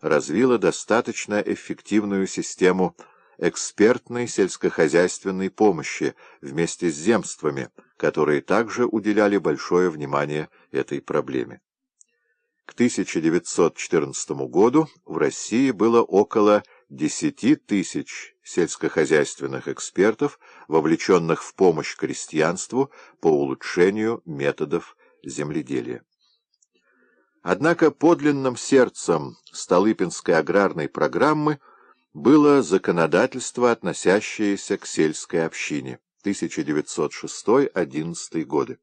развила достаточно эффективную систему экспертной сельскохозяйственной помощи вместе с земствами, которые также уделяли большое внимание этой проблеме. К 1914 году в России было около 10 тысяч сельскохозяйственных экспертов, вовлеченных в помощь крестьянству по улучшению методов земледелия. Однако подлинным сердцем Столыпинской аграрной программы было законодательство, относящееся к сельской общине 1906-11 годы.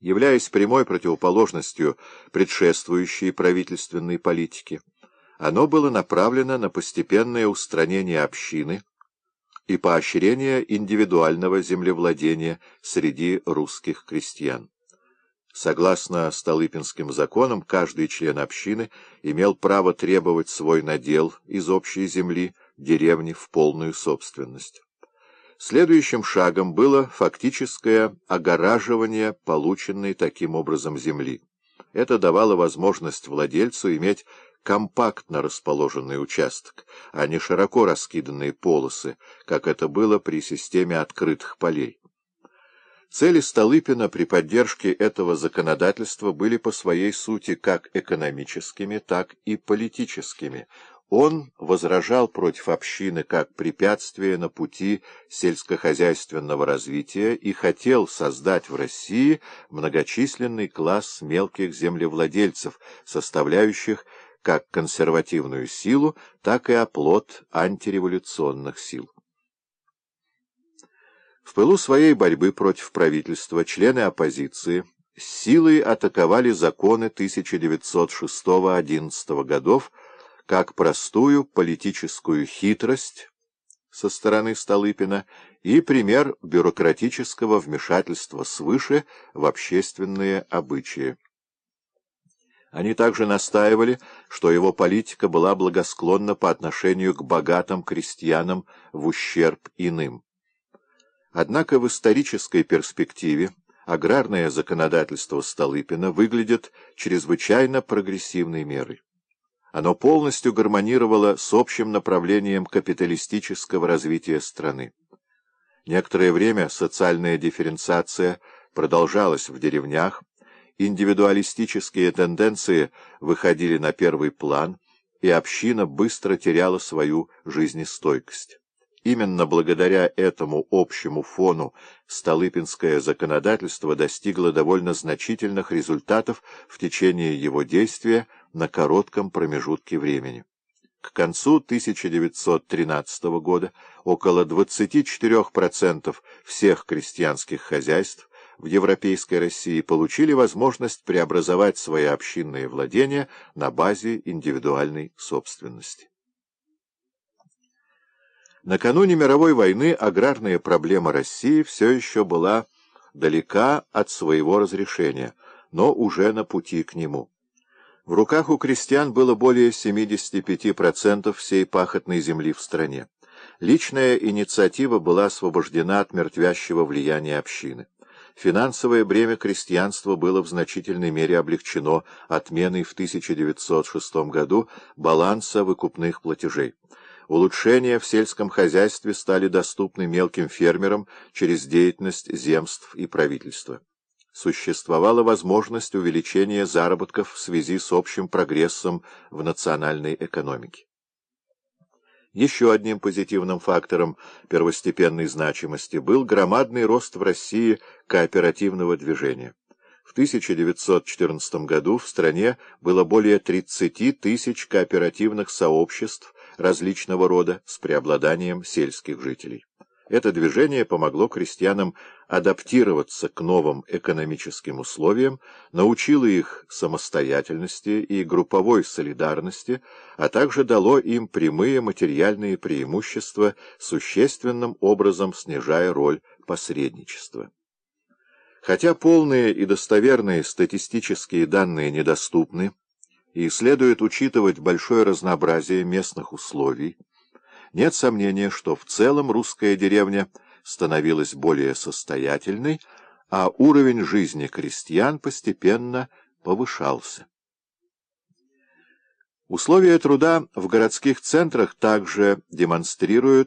Являясь прямой противоположностью предшествующей правительственной политики, оно было направлено на постепенное устранение общины и поощрение индивидуального землевладения среди русских крестьян. Согласно Столыпинским законам, каждый член общины имел право требовать свой надел из общей земли деревни в полную собственность. Следующим шагом было фактическое огораживание полученной таким образом земли. Это давало возможность владельцу иметь компактно расположенный участок, а не широко раскиданные полосы, как это было при системе открытых полей. Цели Столыпина при поддержке этого законодательства были по своей сути как экономическими, так и политическими. Он возражал против общины как препятствия на пути сельскохозяйственного развития и хотел создать в России многочисленный класс мелких землевладельцев, составляющих как консервативную силу, так и оплот антиреволюционных сил. В пылу своей борьбы против правительства члены оппозиции силой атаковали законы 1906-11 годов как простую политическую хитрость со стороны Столыпина и пример бюрократического вмешательства свыше в общественные обычаи. Они также настаивали, что его политика была благосклонна по отношению к богатым крестьянам в ущерб иным. Однако в исторической перспективе аграрное законодательство Столыпина выглядит чрезвычайно прогрессивной мерой. Оно полностью гармонировало с общим направлением капиталистического развития страны. Некоторое время социальная дифференциация продолжалась в деревнях, индивидуалистические тенденции выходили на первый план, и община быстро теряла свою жизнестойкость. Именно благодаря этому общему фону Столыпинское законодательство достигло довольно значительных результатов в течение его действия на коротком промежутке времени. К концу 1913 года около 24% всех крестьянских хозяйств в Европейской России получили возможность преобразовать свои общинные владения на базе индивидуальной собственности. Накануне мировой войны аграрная проблема России все еще была далека от своего разрешения, но уже на пути к нему. В руках у крестьян было более 75% всей пахотной земли в стране. Личная инициатива была освобождена от мертвящего влияния общины. Финансовое бремя крестьянства было в значительной мере облегчено отменой в 1906 году баланса выкупных платежей. Улучшения в сельском хозяйстве стали доступны мелким фермерам через деятельность земств и правительства. Существовала возможность увеличения заработков в связи с общим прогрессом в национальной экономике. Еще одним позитивным фактором первостепенной значимости был громадный рост в России кооперативного движения. В 1914 году в стране было более 30 тысяч кооперативных сообществ различного рода с преобладанием сельских жителей. Это движение помогло крестьянам адаптироваться к новым экономическим условиям, научило их самостоятельности и групповой солидарности, а также дало им прямые материальные преимущества, существенным образом снижая роль посредничества. Хотя полные и достоверные статистические данные недоступны, и следует учитывать большое разнообразие местных условий, нет сомнения, что в целом русская деревня становилась более состоятельной, а уровень жизни крестьян постепенно повышался. Условия труда в городских центрах также демонстрируют